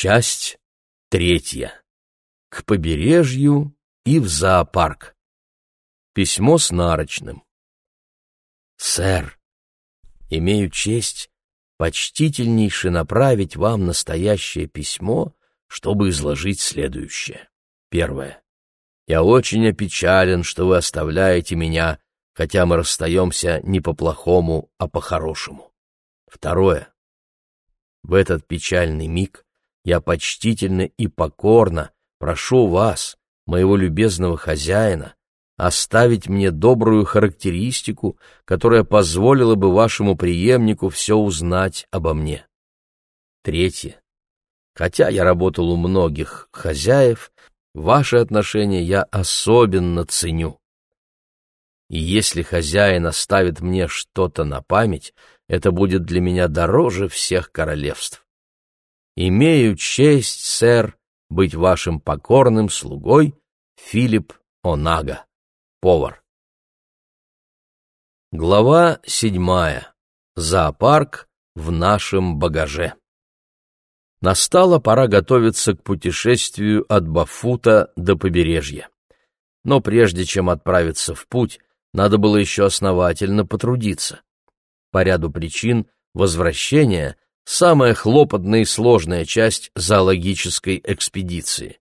Часть третья. К побережью и в зоопарк. Письмо с нарочным. Сэр, имею честь почтительнейше направить вам настоящее письмо, чтобы изложить следующее. Первое. Я очень опечален, что вы оставляете меня, хотя мы расстаемся не по-плохому, а по-хорошему. Второе. В этот печальный миг я почтительно и покорно прошу вас, моего любезного хозяина, оставить мне добрую характеристику, которая позволила бы вашему преемнику все узнать обо мне. Третье. Хотя я работал у многих хозяев, ваши отношения я особенно ценю. И если хозяин оставит мне что-то на память, это будет для меня дороже всех королевств. Имею честь, сэр, быть вашим покорным слугой, Филипп Онага, повар. Глава седьмая. Зоопарк в нашем багаже. Настала пора готовиться к путешествию от Бафута до побережья. Но прежде чем отправиться в путь, надо было еще основательно потрудиться. По ряду причин возвращение — самая хлопотная и сложная часть зоологической экспедиции.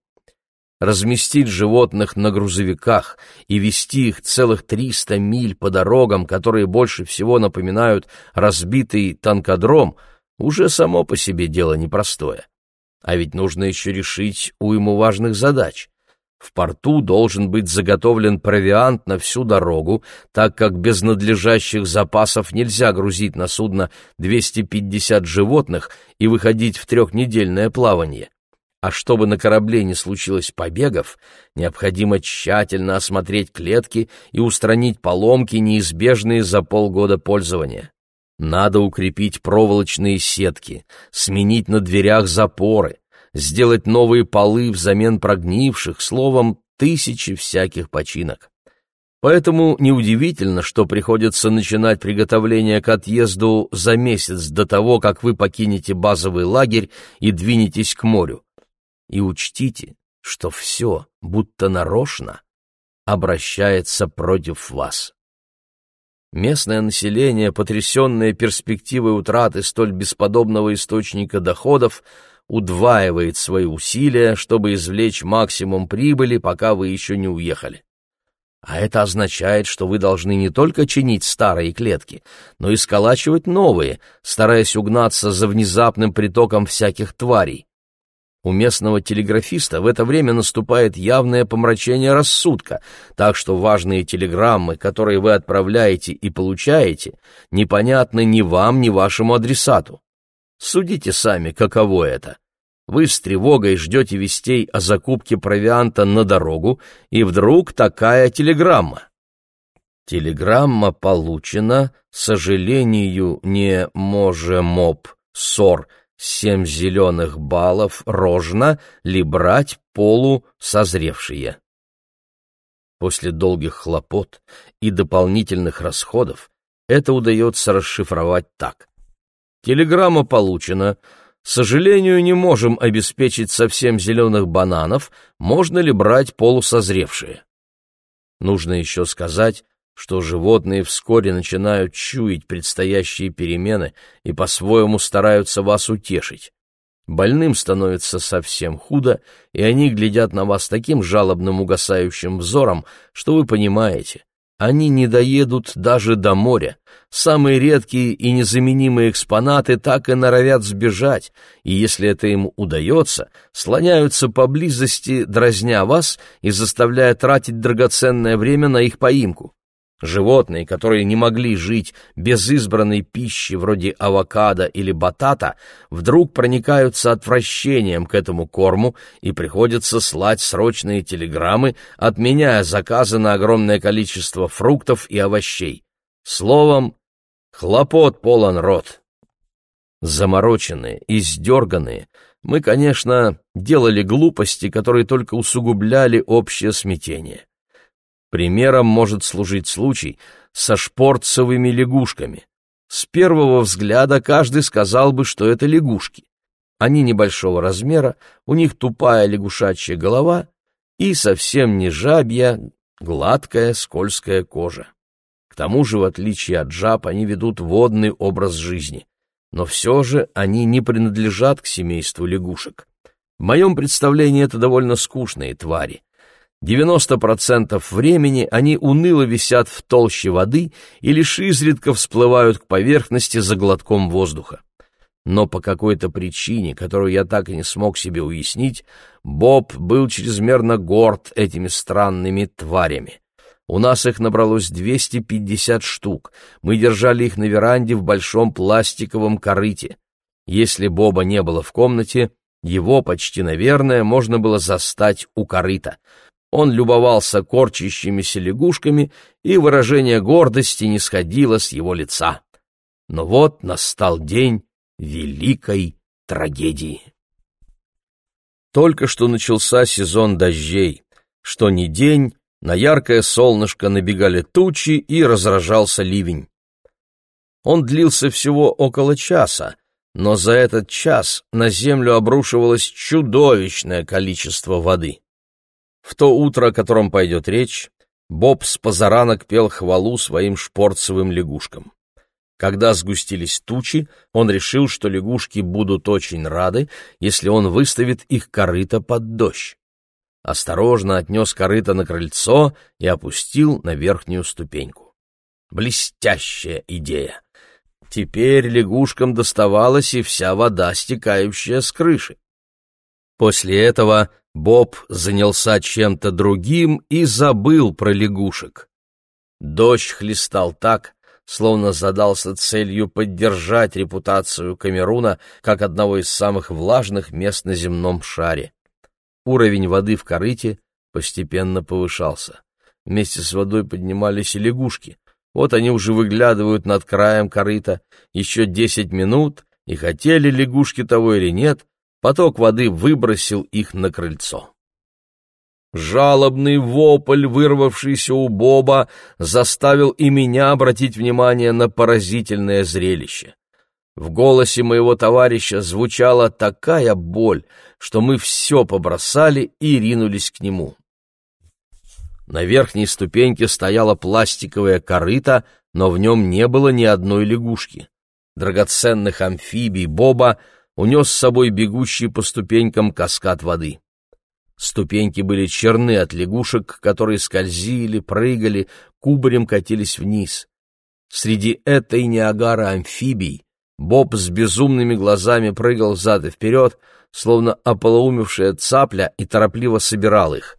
Разместить животных на грузовиках и вести их целых 300 миль по дорогам, которые больше всего напоминают разбитый танкодром, уже само по себе дело непростое. А ведь нужно еще решить уйму важных задач. В порту должен быть заготовлен провиант на всю дорогу, так как без надлежащих запасов нельзя грузить на судно 250 животных и выходить в трехнедельное плавание. А чтобы на корабле не случилось побегов, необходимо тщательно осмотреть клетки и устранить поломки, неизбежные за полгода пользования. Надо укрепить проволочные сетки, сменить на дверях запоры, сделать новые полы взамен прогнивших, словом, тысячи всяких починок. Поэтому неудивительно, что приходится начинать приготовление к отъезду за месяц до того, как вы покинете базовый лагерь и двинетесь к морю. И учтите, что все, будто нарочно, обращается против вас. Местное население, потрясенное перспективой утраты столь бесподобного источника доходов, удваивает свои усилия, чтобы извлечь максимум прибыли, пока вы еще не уехали. А это означает, что вы должны не только чинить старые клетки, но и сколачивать новые, стараясь угнаться за внезапным притоком всяких тварей. У местного телеграфиста в это время наступает явное помрачение рассудка, так что важные телеграммы, которые вы отправляете и получаете, непонятны ни вам, ни вашему адресату. Судите сами, каково это. Вы с тревогой ждете вестей о закупке провианта на дорогу, и вдруг такая телеграмма. Телеграмма получена, сожалению, не можемоп, сор, семь зеленых баллов, рожно, ли брать полу созревшие. После долгих хлопот и дополнительных расходов это удается расшифровать так. Телеграмма получена. К сожалению, не можем обеспечить совсем зеленых бананов, можно ли брать полусозревшие. Нужно еще сказать, что животные вскоре начинают чуять предстоящие перемены и по-своему стараются вас утешить. Больным становится совсем худо, и они глядят на вас таким жалобным угасающим взором, что вы понимаете, они не доедут даже до моря. Самые редкие и незаменимые экспонаты так и норовят сбежать, и если это им удается, слоняются поблизости, дразня вас и заставляя тратить драгоценное время на их поимку. Животные, которые не могли жить без избранной пищи вроде авокадо или батата, вдруг проникаются отвращением к этому корму и приходится слать срочные телеграммы, отменяя заказы на огромное количество фруктов и овощей. Словом, хлопот полон рот. Замороченные, издерганные, мы, конечно, делали глупости, которые только усугубляли общее смятение. Примером может служить случай со шпорцевыми лягушками. С первого взгляда каждый сказал бы, что это лягушки. Они небольшого размера, у них тупая лягушачья голова и совсем не жабья, гладкая скользкая кожа. К тому же, в отличие от жаб, они ведут водный образ жизни. Но все же они не принадлежат к семейству лягушек. В моем представлении это довольно скучные твари. 90% времени они уныло висят в толще воды и лишь изредка всплывают к поверхности за глотком воздуха. Но по какой-то причине, которую я так и не смог себе уяснить, Боб был чрезмерно горд этими странными тварями. У нас их набралось 250 штук. Мы держали их на веранде в большом пластиковом корыте. Если Боба не было в комнате, его, почти наверное, можно было застать у корыта. Он любовался корчащимися лягушками, и выражение гордости не сходило с его лица. Но вот настал день великой трагедии. Только что начался сезон дождей. Что ни день, на яркое солнышко набегали тучи и разражался ливень. Он длился всего около часа, но за этот час на землю обрушивалось чудовищное количество воды. В то утро, о котором пойдет речь, Боб с позаранок пел хвалу своим шпорцевым лягушкам. Когда сгустились тучи, он решил, что лягушки будут очень рады, если он выставит их корыто под дождь. Осторожно отнес корыто на крыльцо и опустил на верхнюю ступеньку. Блестящая идея! Теперь лягушкам доставалась и вся вода, стекающая с крыши. После этого Боб занялся чем-то другим и забыл про лягушек. Дождь хлестал так, словно задался целью поддержать репутацию Камеруна как одного из самых влажных мест на земном шаре. Уровень воды в корыте постепенно повышался. Вместе с водой поднимались и лягушки. Вот они уже выглядывают над краем корыта. Еще десять минут, и хотели лягушки того или нет, поток воды выбросил их на крыльцо. Жалобный вопль, вырвавшийся у Боба, заставил и меня обратить внимание на поразительное зрелище. В голосе моего товарища звучала такая боль, что мы все побросали и ринулись к нему. На верхней ступеньке стояла пластиковая корыта, но в нем не было ни одной лягушки. Драгоценных амфибий Боба унес с собой бегущий по ступенькам каскад воды. Ступеньки были черны от лягушек, которые скользили, прыгали, кубарем катились вниз. Среди этой неагары амфибий Боб с безумными глазами прыгал взад и вперед, словно ополоумевшая цапля, и торопливо собирал их.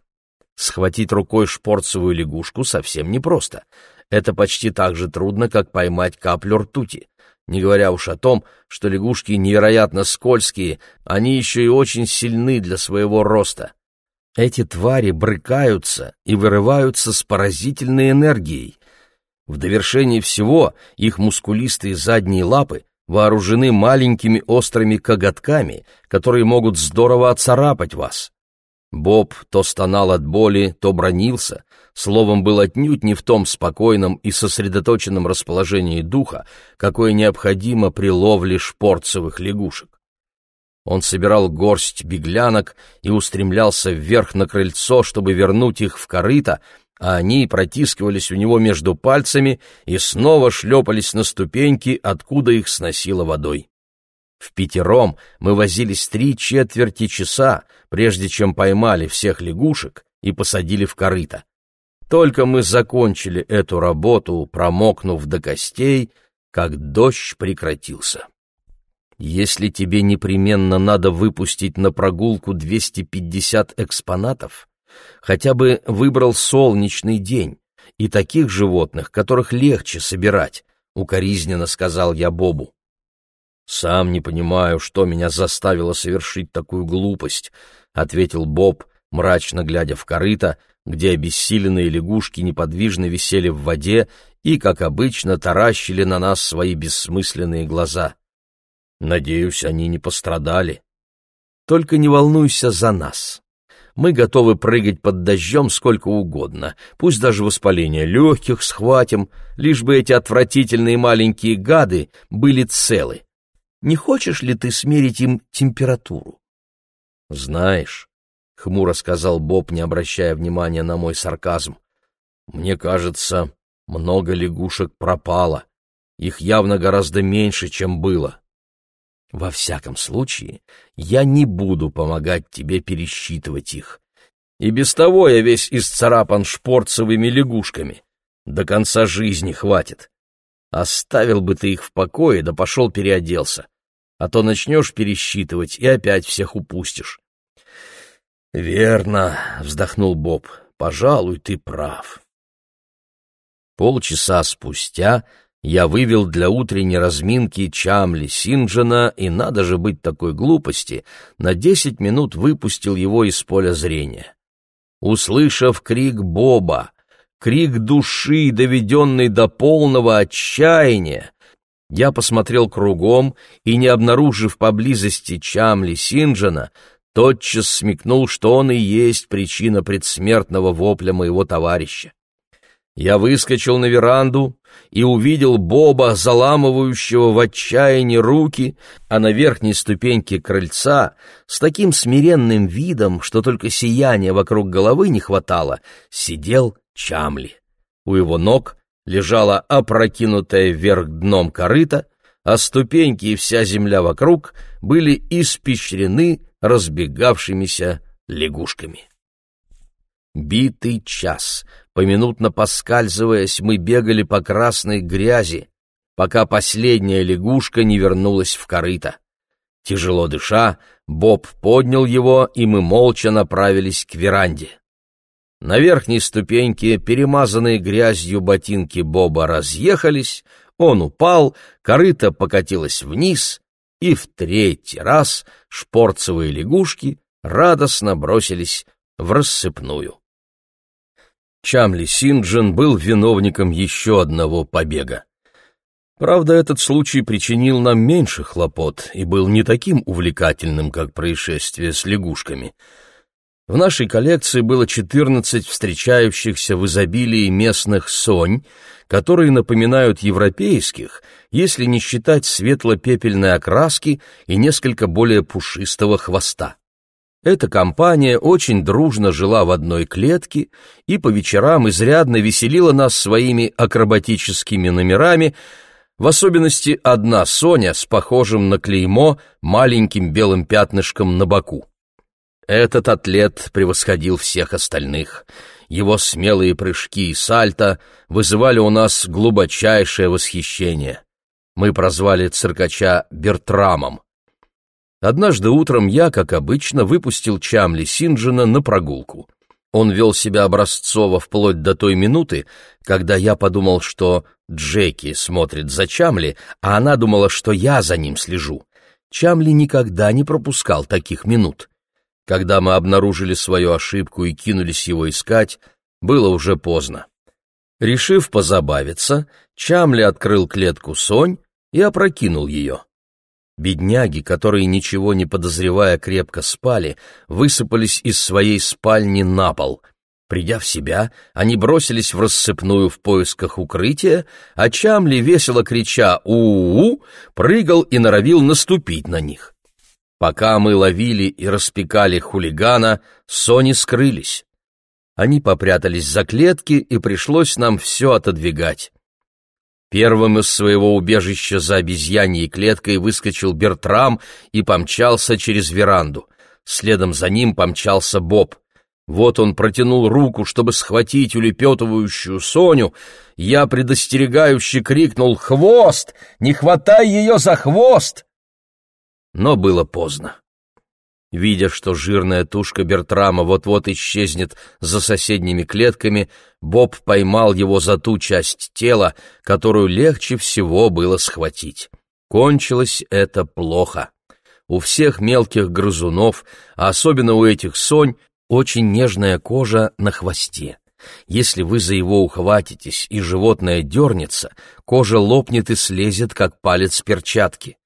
Схватить рукой шпорцевую лягушку совсем непросто. Это почти так же трудно, как поймать каплю ртути. Не говоря уж о том, что лягушки невероятно скользкие, они еще и очень сильны для своего роста. Эти твари брыкаются и вырываются с поразительной энергией. В довершении всего их мускулистые задние лапы вооружены маленькими острыми коготками, которые могут здорово оцарапать вас. Боб то стонал от боли, то бронился, словом, был отнюдь не в том спокойном и сосредоточенном расположении духа, какое необходимо при ловле шпорцевых лягушек. Он собирал горсть беглянок и устремлялся вверх на крыльцо, чтобы вернуть их в корыто, а они протискивались у него между пальцами и снова шлепались на ступеньки, откуда их сносило водой. В пятером мы возились три четверти часа, прежде чем поймали всех лягушек и посадили в корыто. Только мы закончили эту работу, промокнув до костей, как дождь прекратился. Если тебе непременно надо выпустить на прогулку 250 экспонатов, хотя бы выбрал солнечный день и таких животных, которых легче собирать, укоризненно сказал я Бобу. Сам не понимаю, что меня заставило совершить такую глупость, ответил Боб, мрачно глядя в корыто, где обессиленные лягушки неподвижно висели в воде и, как обычно, таращили на нас свои бессмысленные глаза. Надеюсь, они не пострадали. Только не волнуйся за нас. Мы готовы прыгать под дождем сколько угодно, пусть даже воспаление легких схватим, лишь бы эти отвратительные маленькие гады были целы. Не хочешь ли ты смерить им температуру? Знаешь, — хмуро сказал Боб, не обращая внимания на мой сарказм, — мне кажется, много лягушек пропало. Их явно гораздо меньше, чем было. Во всяком случае, я не буду помогать тебе пересчитывать их. И без того я весь исцарапан шпорцевыми лягушками. До конца жизни хватит. Оставил бы ты их в покое, да пошел переоделся. А то начнешь пересчитывать и опять всех упустишь. — Верно, — вздохнул Боб, — пожалуй, ты прав. Полчаса спустя я вывел для утренней разминки Чамли Синджена и, надо же быть такой глупости, на десять минут выпустил его из поля зрения. Услышав крик Боба, крик души, доведенный до полного отчаяния, я посмотрел кругом и, не обнаружив поблизости Чамли Синджена, тотчас смекнул, что он и есть причина предсмертного вопля моего товарища. Я выскочил на веранду и увидел Боба, заламывающего в отчаянии руки, а на верхней ступеньке крыльца, с таким смиренным видом, что только сияния вокруг головы не хватало, сидел Чамли. У его ног лежала опрокинутая вверх дном корыта, а ступеньки и вся земля вокруг были испещрены разбегавшимися лягушками. Битый час, поминутно поскальзываясь, мы бегали по красной грязи, пока последняя лягушка не вернулась в корыто. Тяжело дыша, Боб поднял его, и мы молча направились к веранде. На верхней ступеньке перемазанные грязью ботинки Боба разъехались, он упал, корыто покатилось вниз, и в третий раз шпорцевые лягушки радостно бросились в рассыпную. Чамли Синджин был виновником еще одного побега. Правда, этот случай причинил нам меньше хлопот и был не таким увлекательным, как происшествие с лягушками. В нашей коллекции было 14 встречающихся в изобилии местных сонь, которые напоминают европейских, если не считать светло-пепельной окраски и несколько более пушистого хвоста. Эта компания очень дружно жила в одной клетке и по вечерам изрядно веселила нас своими акробатическими номерами, в особенности одна Соня с похожим на клеймо маленьким белым пятнышком на боку. Этот атлет превосходил всех остальных. Его смелые прыжки и сальто вызывали у нас глубочайшее восхищение. Мы прозвали циркача Бертрамом. Однажды утром я, как обычно, выпустил Чамли Синджина на прогулку. Он вел себя образцово вплоть до той минуты, когда я подумал, что Джеки смотрит за Чамли, а она думала, что я за ним слежу. Чамли никогда не пропускал таких минут. Когда мы обнаружили свою ошибку и кинулись его искать, было уже поздно. Решив позабавиться, Чамли открыл клетку Сонь и опрокинул ее. Бедняги, которые, ничего не подозревая, крепко спали, высыпались из своей спальни на пол. Придя в себя, они бросились в рассыпную в поисках укрытия, а Чамли, весело крича «У-у-у!», прыгал и норовил наступить на них. Пока мы ловили и распекали хулигана, Сони скрылись. Они попрятались за клетки, и пришлось нам все отодвигать. Первым из своего убежища за обезьяньей клеткой выскочил Бертрам и помчался через веранду. Следом за ним помчался Боб. Вот он протянул руку, чтобы схватить улепетывающую Соню. Я предостерегающе крикнул «Хвост! Не хватай ее за хвост!» Но было поздно. Видя, что жирная тушка Бертрама вот-вот исчезнет за соседними клетками, Боб поймал его за ту часть тела, которую легче всего было схватить. Кончилось это плохо. У всех мелких грызунов, а особенно у этих сонь, очень нежная кожа на хвосте. Если вы за его ухватитесь и животное дернется, кожа лопнет и слезет, как палец перчатки.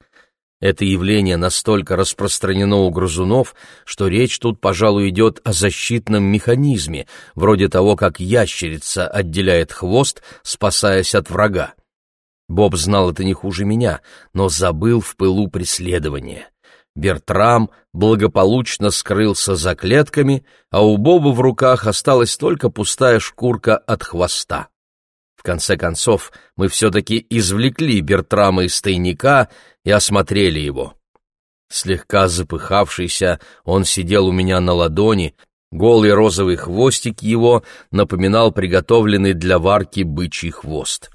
Это явление настолько распространено у грызунов, что речь тут, пожалуй, идет о защитном механизме, вроде того, как ящерица отделяет хвост, спасаясь от врага. Боб знал это не хуже меня, но забыл в пылу преследования. Бертрам благополучно скрылся за клетками, а у Боба в руках осталась только пустая шкурка от хвоста. В конце концов, мы все-таки извлекли Бертрама из тайника и осмотрели его. Слегка запыхавшийся, он сидел у меня на ладони, голый розовый хвостик его напоминал приготовленный для варки бычий хвост.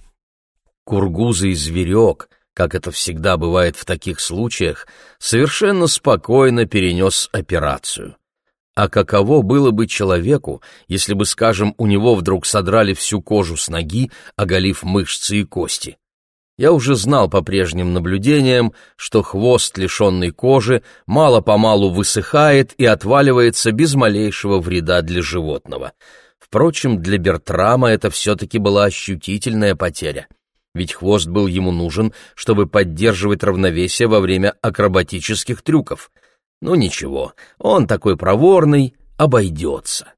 Кургузый зверек, как это всегда бывает в таких случаях, совершенно спокойно перенес операцию. А каково было бы человеку, если бы, скажем, у него вдруг содрали всю кожу с ноги, оголив мышцы и кости? Я уже знал по прежним наблюдениям, что хвост, лишенный кожи, мало-помалу высыхает и отваливается без малейшего вреда для животного. Впрочем, для Бертрама это все-таки была ощутительная потеря ведь хвост был ему нужен, чтобы поддерживать равновесие во время акробатических трюков. Ну ничего, он такой проворный, обойдется.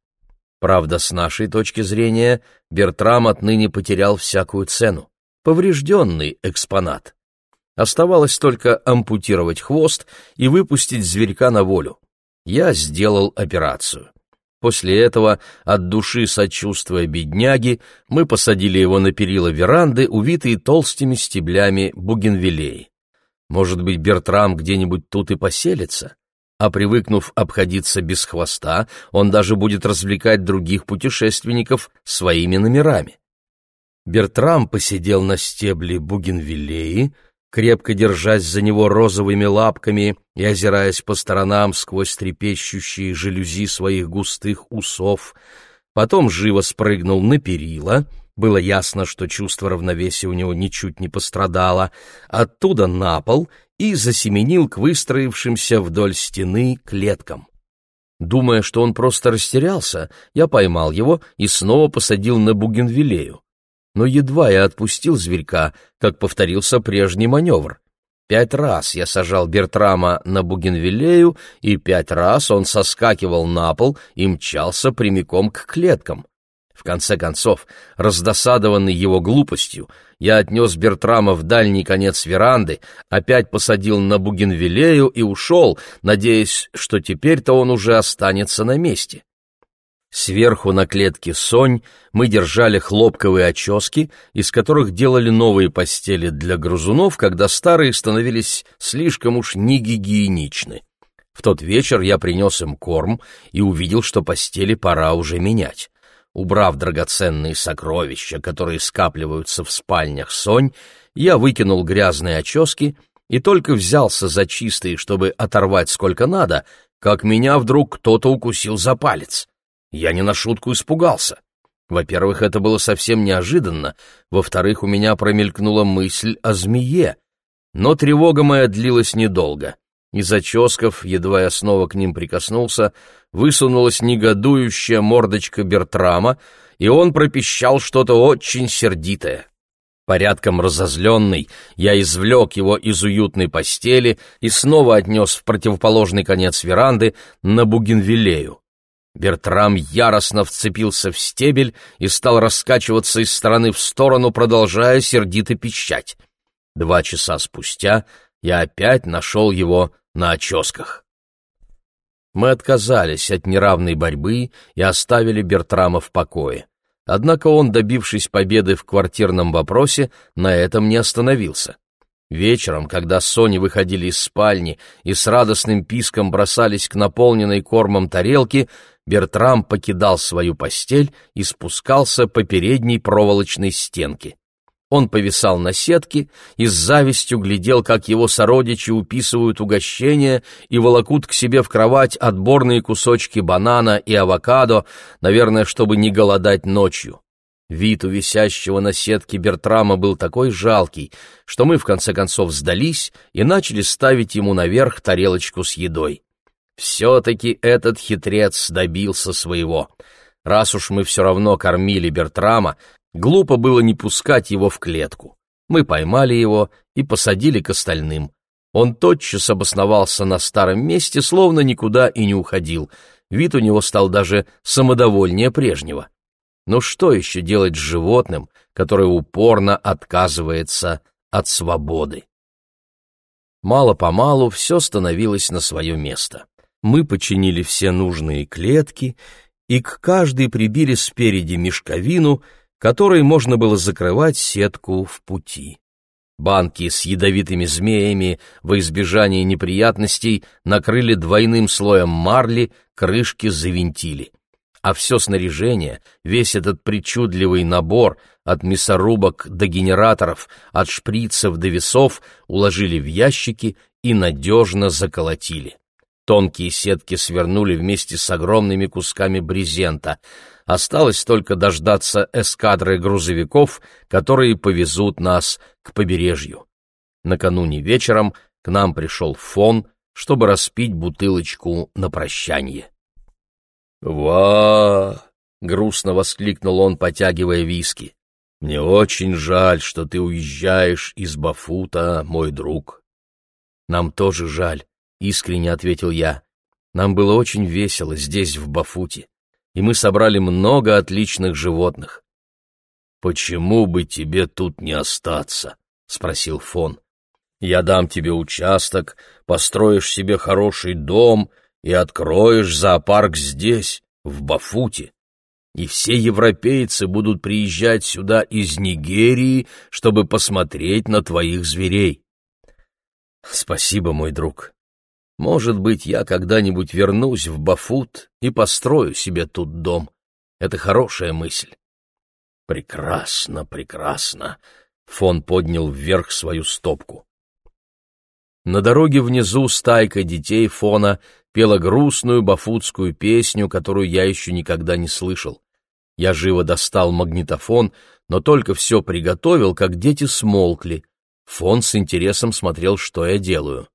Правда, с нашей точки зрения, Бертрам отныне потерял всякую цену. Поврежденный экспонат. Оставалось только ампутировать хвост и выпустить зверька на волю. Я сделал операцию. После этого, от души сочувствуя бедняги, мы посадили его на перила веранды, увитые толстыми стеблями бугенвилей. Может быть, Бертрам где-нибудь тут и поселится? А привыкнув обходиться без хвоста, он даже будет развлекать других путешественников своими номерами. Бертрам посидел на стебле бугенвиллеи, крепко держась за него розовыми лапками и озираясь по сторонам сквозь трепещущие жалюзи своих густых усов, потом живо спрыгнул на перила, было ясно, что чувство равновесия у него ничуть не пострадало, оттуда на пол и засеменил к выстроившимся вдоль стены клеткам. Думая, что он просто растерялся, я поймал его и снова посадил на бугенвилею но едва я отпустил зверька, как повторился прежний маневр. Пять раз я сажал Бертрама на Бугенвиллею, и пять раз он соскакивал на пол и мчался прямиком к клеткам. В конце концов, раздосадованный его глупостью, я отнес Бертрама в дальний конец веранды, опять посадил на Бугенвиллею и ушел, надеясь, что теперь-то он уже останется на месте. Сверху на клетке Сонь мы держали хлопковые очески, из которых делали новые постели для грызунов, когда старые становились слишком уж негигиеничны. В тот вечер я принес им корм и увидел, что постели пора уже менять. Убрав драгоценные сокровища, которые скапливаются в спальнях Сонь, я выкинул грязные очески и только взялся за чистые, чтобы оторвать сколько надо, как меня вдруг кто-то укусил за палец. Я не на шутку испугался. Во-первых, это было совсем неожиданно, во-вторых, у меня промелькнула мысль о змее. Но тревога моя длилась недолго. Из оческов, едва я снова к ним прикоснулся, высунулась негодующая мордочка Бертрама, и он пропищал что-то очень сердитое. Порядком разозленный, я извлек его из уютной постели и снова отнес в противоположный конец веранды на Бугенвиллею. Бертрам яростно вцепился в стебель и стал раскачиваться из стороны в сторону, продолжая сердито пищать. Два часа спустя я опять нашел его на оческах. Мы отказались от неравной борьбы и оставили Бертрама в покое. Однако он, добившись победы в квартирном вопросе, на этом не остановился. Вечером, когда Сони выходили из спальни и с радостным писком бросались к наполненной кормом тарелке, Бертрам покидал свою постель и спускался по передней проволочной стенке. Он повисал на сетке и с завистью глядел, как его сородичи уписывают угощения и волокут к себе в кровать отборные кусочки банана и авокадо, наверное, чтобы не голодать ночью. Вид у висящего на сетке Бертрама был такой жалкий, что мы в конце концов сдались и начали ставить ему наверх тарелочку с едой. Все-таки этот хитрец добился своего. Раз уж мы все равно кормили Бертрама, глупо было не пускать его в клетку. Мы поймали его и посадили к остальным. Он тотчас обосновался на старом месте, словно никуда и не уходил. Вид у него стал даже самодовольнее прежнего. Но что еще делать с животным, которая упорно отказывается от свободы. Мало-помалу все становилось на свое место. Мы починили все нужные клетки и к каждой прибили спереди мешковину, которой можно было закрывать сетку в пути. Банки с ядовитыми змеями во избежание неприятностей накрыли двойным слоем марли, крышки завинтили. А все снаряжение, весь этот причудливый набор от мясорубок до генераторов, от шприцев до весов уложили в ящики и надежно заколотили. Тонкие сетки свернули вместе с огромными кусками брезента. Осталось только дождаться эскадры грузовиков, которые повезут нас к побережью. Накануне вечером к нам пришел фон, чтобы распить бутылочку на прощание. «Ва!» — грустно воскликнул он, потягивая виски. «Мне очень жаль, что ты уезжаешь из Бафута, мой друг». «Нам тоже жаль», — искренне ответил я. «Нам было очень весело здесь, в Бафуте, и мы собрали много отличных животных». «Почему бы тебе тут не остаться?» — спросил Фон. «Я дам тебе участок, построишь себе хороший дом и откроешь зоопарк здесь, в Бафуте. И все европейцы будут приезжать сюда из Нигерии, чтобы посмотреть на твоих зверей». «Спасибо, мой друг», может быть, я когда-нибудь вернусь в Бафут и построю себе тут дом. Это хорошая мысль. Прекрасно, прекрасно. Фон поднял вверх свою стопку. На дороге внизу стайка детей Фона пела грустную бафутскую песню, которую я еще никогда не слышал. Я живо достал магнитофон, но только все приготовил, как дети смолкли. Фон с интересом смотрел, что я делаю.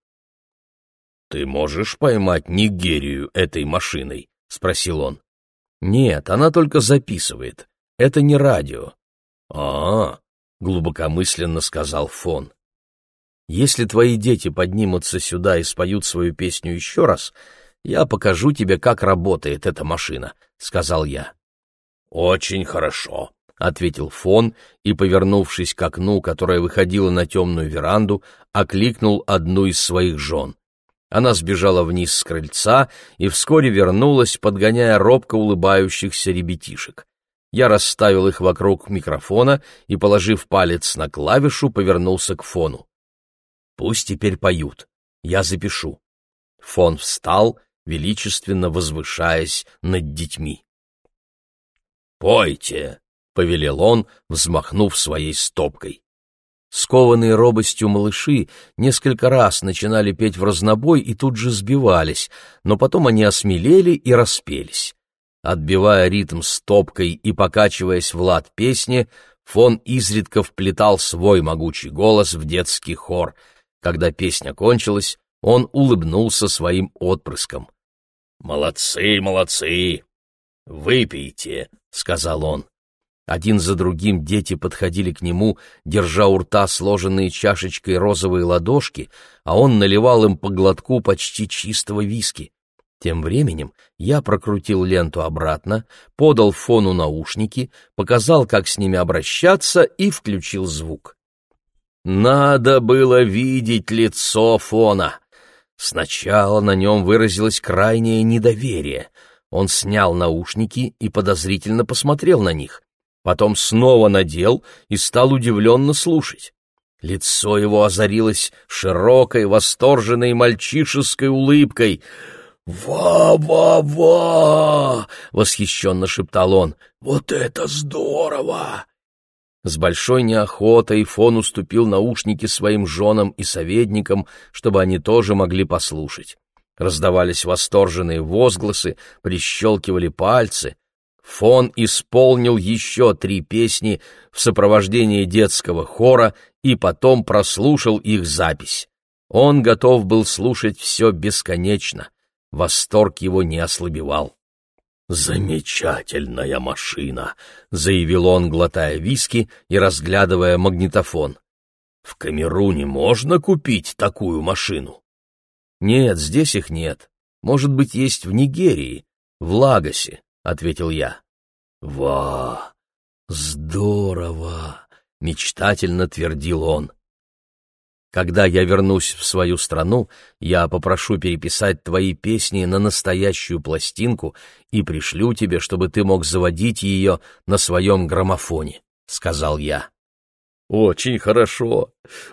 «Ты можешь поймать Нигерию этой машиной?» — спросил он. «Нет, она только записывает. Это не радио». «А-а», — глубокомысленно сказал Фон. «Если твои дети поднимутся сюда и споют свою песню еще раз, я покажу тебе, как работает эта машина», — сказал я. «Очень хорошо», — ответил Фон и, повернувшись к окну, которое выходило на темную веранду, окликнул одну из своих жен. Она сбежала вниз с крыльца и вскоре вернулась, подгоняя робко улыбающихся ребятишек. Я расставил их вокруг микрофона и, положив палец на клавишу, повернулся к фону. «Пусть теперь поют. Я запишу». Фон встал, величественно возвышаясь над детьми. «Пойте!» — повелел он, взмахнув своей стопкой. Скованные робостью малыши несколько раз начинали петь в разнобой и тут же сбивались, но потом они осмелели и распелись. Отбивая ритм стопкой и покачиваясь в лад песни, фон изредка вплетал свой могучий голос в детский хор. Когда песня кончилась, он улыбнулся своим отпрыском. «Молодцы, молодцы! Выпейте!» — сказал он. Один за другим дети подходили к нему, держа у рта сложенные чашечкой розовые ладошки, а он наливал им по глотку почти чистого виски. Тем временем я прокрутил ленту обратно, подал фону наушники, показал, как с ними обращаться, и включил звук. Надо было видеть лицо фона. Сначала на нем выразилось крайнее недоверие. Он снял наушники и подозрительно посмотрел на них потом снова надел и стал удивленно слушать. Лицо его озарилось широкой, восторженной мальчишеской улыбкой. «Ва-ва-ва!» — восхищенно шептал он. «Вот это здорово!» С большой неохотой Фон уступил наушники своим женам и советникам, чтобы они тоже могли послушать. Раздавались восторженные возгласы, прищелкивали пальцы. Фон исполнил еще три песни в сопровождении детского хора и потом прослушал их запись. Он готов был слушать все бесконечно. Восторг его не ослабевал. «Замечательная машина!» — заявил он, глотая виски и разглядывая магнитофон. «В Камеруне можно купить такую машину?» «Нет, здесь их нет. Может быть, есть в Нигерии, в Лагосе», — ответил я. «Ва! «Здорово!» — мечтательно твердил он. Когда я вернусь в свою страну, я попрошу переписать твои песни на настоящую пластинку и пришлю тебе, чтобы ты мог заводить ее на своем граммофоне», — сказал я. «Очень хорошо,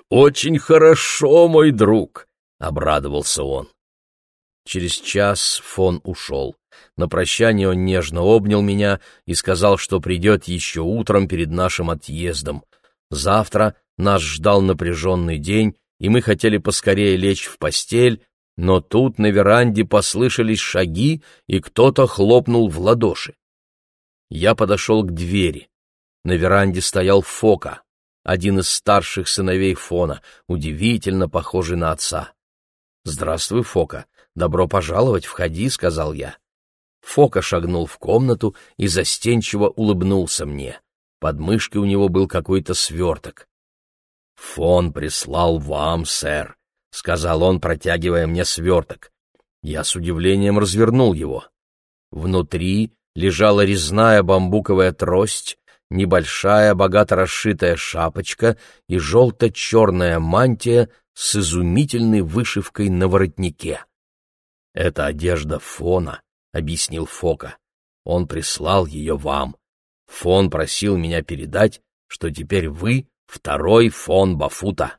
очень хорошо, мой друг», — обрадовался он. Через час фон ушел. На прощание он нежно обнял меня и сказал, что придет еще утром перед нашим отъездом. Завтра нас ждал напряженный день, и мы хотели поскорее лечь в постель, но тут на веранде послышались шаги, и кто-то хлопнул в ладоши. Я подошел к двери. На веранде стоял Фока, один из старших сыновей Фона, удивительно похожий на отца. «Здравствуй, Фока. Добро пожаловать, входи», — сказал я. Фока шагнул в комнату и застенчиво улыбнулся мне. Под мышкой у него был какой-то сверток. «Фон прислал вам, сэр», — сказал он, протягивая мне сверток. Я с удивлением развернул его. Внутри лежала резная бамбуковая трость, небольшая, богато расшитая шапочка и желто-черная мантия с изумительной вышивкой на воротнике. «Это одежда Фона», — объяснил Фока. «Он прислал ее вам. Фон просил меня передать, что теперь вы второй фон Бафута».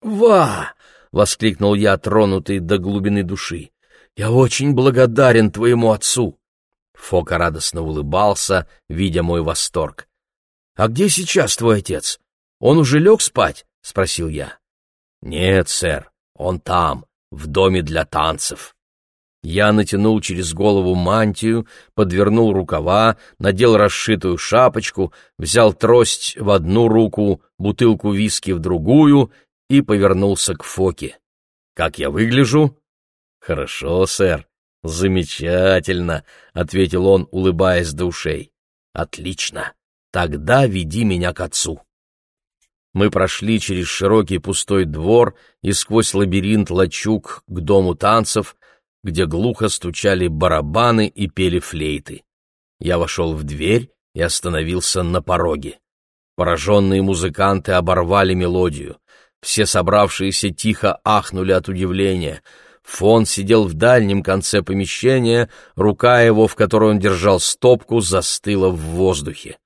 «Ва!» — воскликнул я, тронутый до глубины души. «Я очень благодарен твоему отцу!» Фока радостно улыбался, видя мой восторг. «А где сейчас твой отец? Он уже лег спать?» — спросил я. «Нет, сэр, он там, в доме для танцев». Я натянул через голову мантию, подвернул рукава, надел расшитую шапочку, взял трость в одну руку, бутылку виски в другую и повернулся к Фоке. «Как я выгляжу?» «Хорошо, сэр. Замечательно», — ответил он, улыбаясь до ушей. «Отлично. Тогда веди меня к отцу». Мы прошли через широкий пустой двор и сквозь лабиринт лачуг к дому танцев, где глухо стучали барабаны и пели флейты. Я вошел в дверь и остановился на пороге. Пораженные музыканты оборвали мелодию. Все собравшиеся тихо ахнули от удивления. Фон сидел в дальнем конце помещения, рука его, в которой он держал стопку, застыла в воздухе.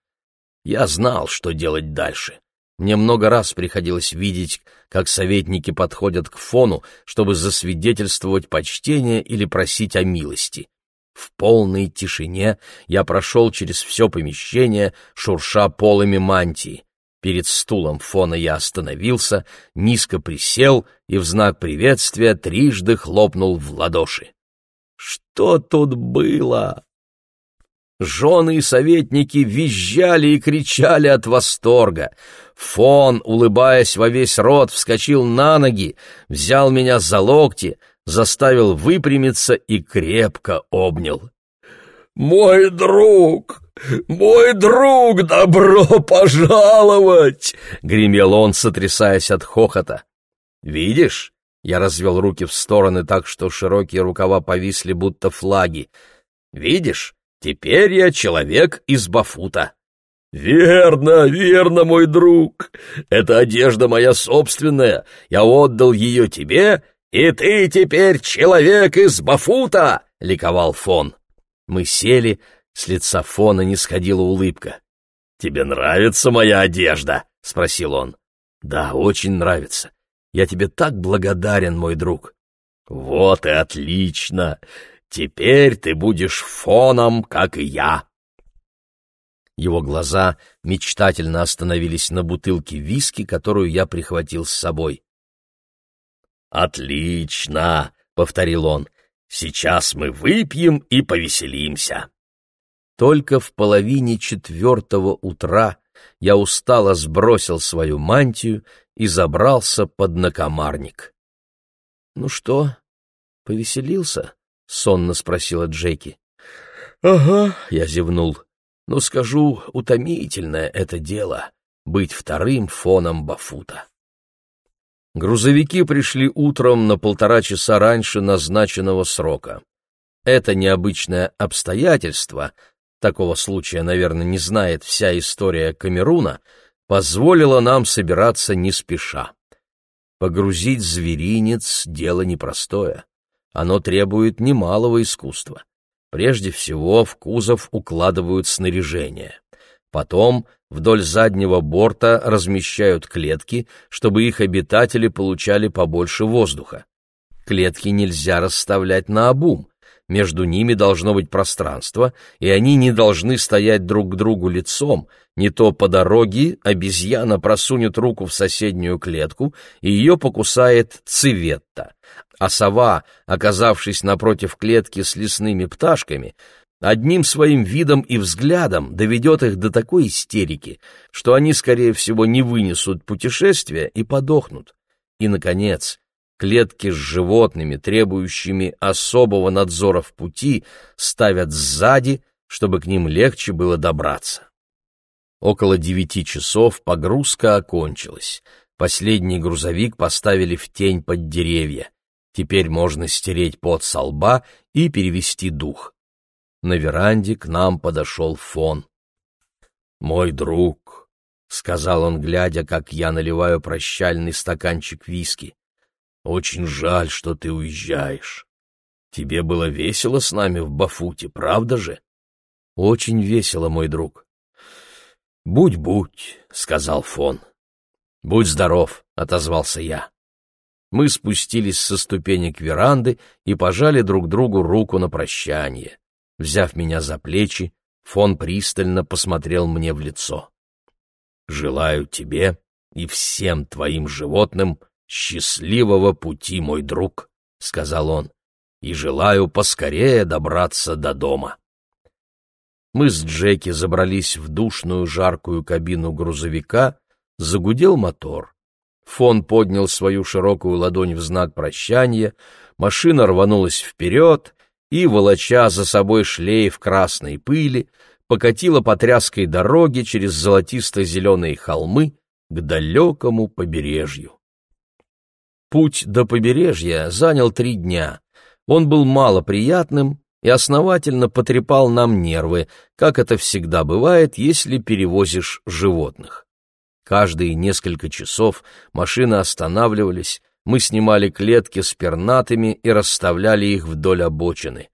Я знал, что делать дальше. Мне много раз приходилось видеть, как советники подходят к фону, чтобы засвидетельствовать почтение или просить о милости. В полной тишине я прошел через все помещение, шурша полами мантии. Перед стулом фона я остановился, низко присел и в знак приветствия трижды хлопнул в ладоши. Что тут было? Жены и советники визжали и кричали от восторга. Фон, улыбаясь во весь рот, вскочил на ноги, взял меня за локти, заставил выпрямиться и крепко обнял. «Мой друг! Мой друг! Добро пожаловать!» — гремел он, сотрясаясь от хохота. «Видишь?» — я развел руки в стороны так, что широкие рукава повисли, будто флаги. «Видишь? Теперь я человек из Бафута. Верно, верно, мой друг. Эта одежда моя собственная. Я отдал ее тебе, и ты теперь человек из Бафута, ликовал Фон. Мы сели, с лица Фона не сходила улыбка. Тебе нравится моя одежда? спросил он. Да, очень нравится. Я тебе так благодарен, мой друг. Вот и отлично. Теперь ты будешь фоном, как и я. Его глаза мечтательно остановились на бутылке виски, которую я прихватил с собой. «Отлично!» — повторил он. «Сейчас мы выпьем и повеселимся». Только в половине четвертого утра я устало сбросил свою мантию и забрался под накомарник. «Ну что, повеселился?» — сонно спросила Джеки. «Ага», — я зевнул. «Ну, скажу, утомительное это дело — быть вторым фоном Бафута». Грузовики пришли утром на полтора часа раньше назначенного срока. Это необычное обстоятельство такого случая, наверное, не знает вся история Камеруна, позволила нам собираться не спеша. Погрузить зверинец — дело непростое. Оно требует немалого искусства. Прежде всего в кузов укладывают снаряжение. Потом вдоль заднего борта размещают клетки, чтобы их обитатели получали побольше воздуха. Клетки нельзя расставлять на обум, между ними должно быть пространство, и они не должны стоять друг к другу лицом, не то по дороге обезьяна просунет руку в соседнюю клетку, и ее покусает цветта, а сова, оказавшись напротив клетки с лесными пташками, одним своим видом и взглядом доведет их до такой истерики, что они, скорее всего, не вынесут путешествия и подохнут. И, наконец, клетки с животными, требующими особого надзора в пути, ставят сзади, чтобы к ним легче было добраться. Около девяти часов погрузка окончилась. Последний грузовик поставили в тень под деревья. Теперь можно стереть пот со лба и перевести дух. На веранде к нам подошел фон. «Мой друг», — сказал он, глядя, как я наливаю прощальный стаканчик виски, — «очень жаль, что ты уезжаешь. Тебе было весело с нами в Бафуте, правда же?» «Очень весело, мой друг». «Будь-будь», — сказал фон. «Будь здоров», — отозвался я. Мы спустились со ступенек веранды и пожали друг другу руку на прощание. Взяв меня за плечи, фон пристально посмотрел мне в лицо. «Желаю тебе и всем твоим животным счастливого пути, мой друг», — сказал он, — «и желаю поскорее добраться до дома». Мы с Джеки забрались в душную жаркую кабину грузовика, загудел мотор. Фон поднял свою широкую ладонь в знак прощания, машина рванулась вперед и, волоча за собой шлейф красной пыли, покатила по тряской дороге через золотисто-зеленые холмы к далекому побережью. Путь до побережья занял три дня. Он был малоприятным и основательно потрепал нам нервы, как это всегда бывает, если перевозишь животных. Каждые несколько часов машины останавливались, мы снимали клетки с пернатыми и расставляли их вдоль обочины.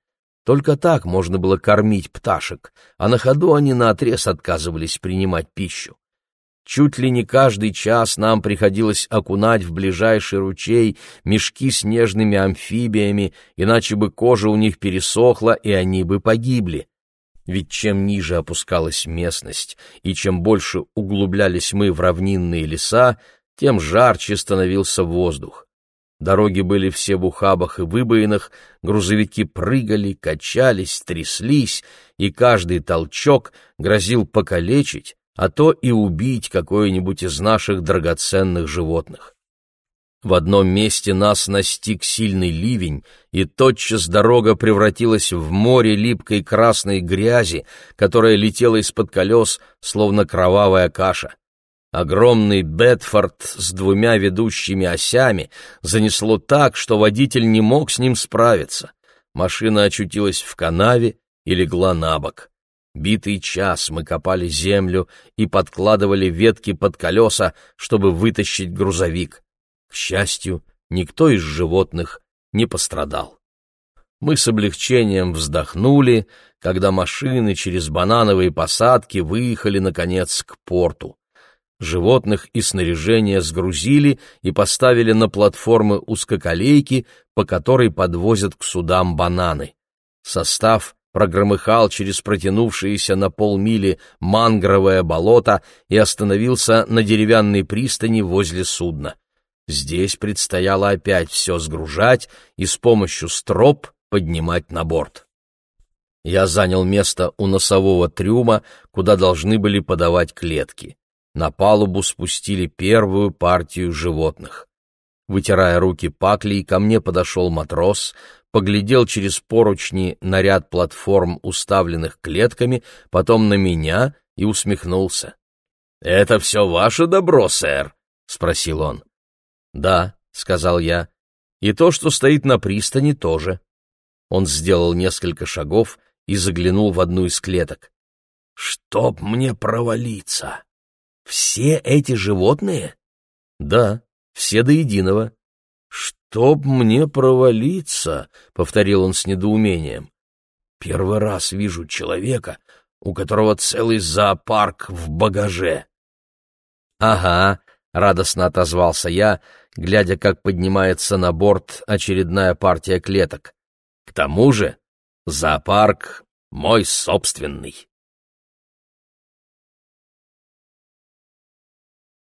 Только так можно было кормить пташек, а на ходу они наотрез отказывались принимать пищу. Чуть ли не каждый час нам приходилось окунать в ближайший ручей мешки с нежными амфибиями, иначе бы кожа у них пересохла, и они бы погибли. Ведь чем ниже опускалась местность и чем больше углублялись мы в равнинные леса, тем жарче становился воздух. Дороги были все в ухабах и выбоинах, грузовики прыгали, качались, тряслись, и каждый толчок грозил покалечить, а то и убить какое-нибудь из наших драгоценных животных. В одном месте нас настиг сильный ливень, и тотчас дорога превратилась в море липкой красной грязи, которая летела из-под колес, словно кровавая каша. Огромный Бетфорд с двумя ведущими осями занесло так, что водитель не мог с ним справиться. Машина очутилась в канаве и легла на бок. Битый час мы копали землю и подкладывали ветки под колеса, чтобы вытащить грузовик. К счастью, никто из животных не пострадал. Мы с облегчением вздохнули, когда машины через банановые посадки выехали, наконец, к порту. Животных и снаряжение сгрузили и поставили на платформы узкоколейки, по которой подвозят к судам бананы. Состав прогромыхал через протянувшееся на полмили мангровое болото и остановился на деревянной пристани возле судна. Здесь предстояло опять все сгружать и с помощью строп поднимать на борт. Я занял место у носового трюма, куда должны были подавать клетки. На палубу спустили первую партию животных. Вытирая руки паклей, ко мне подошел матрос, поглядел через поручни на ряд платформ, уставленных клетками, потом на меня и усмехнулся. — Это все ваше добро, сэр? — спросил он. «Да», — сказал я, — «и то, что стоит на пристани, тоже». Он сделал несколько шагов и заглянул в одну из клеток. Чтоб мне провалиться! Все эти животные? Да, все до единого. Чтоб мне провалиться, повторил он с недоумением. Первый раз вижу человека, у которого целый зоопарк в багаже. Ага, радостно отозвался я, глядя, как поднимается на борт очередная партия клеток. К тому же зоопарк мой собственный.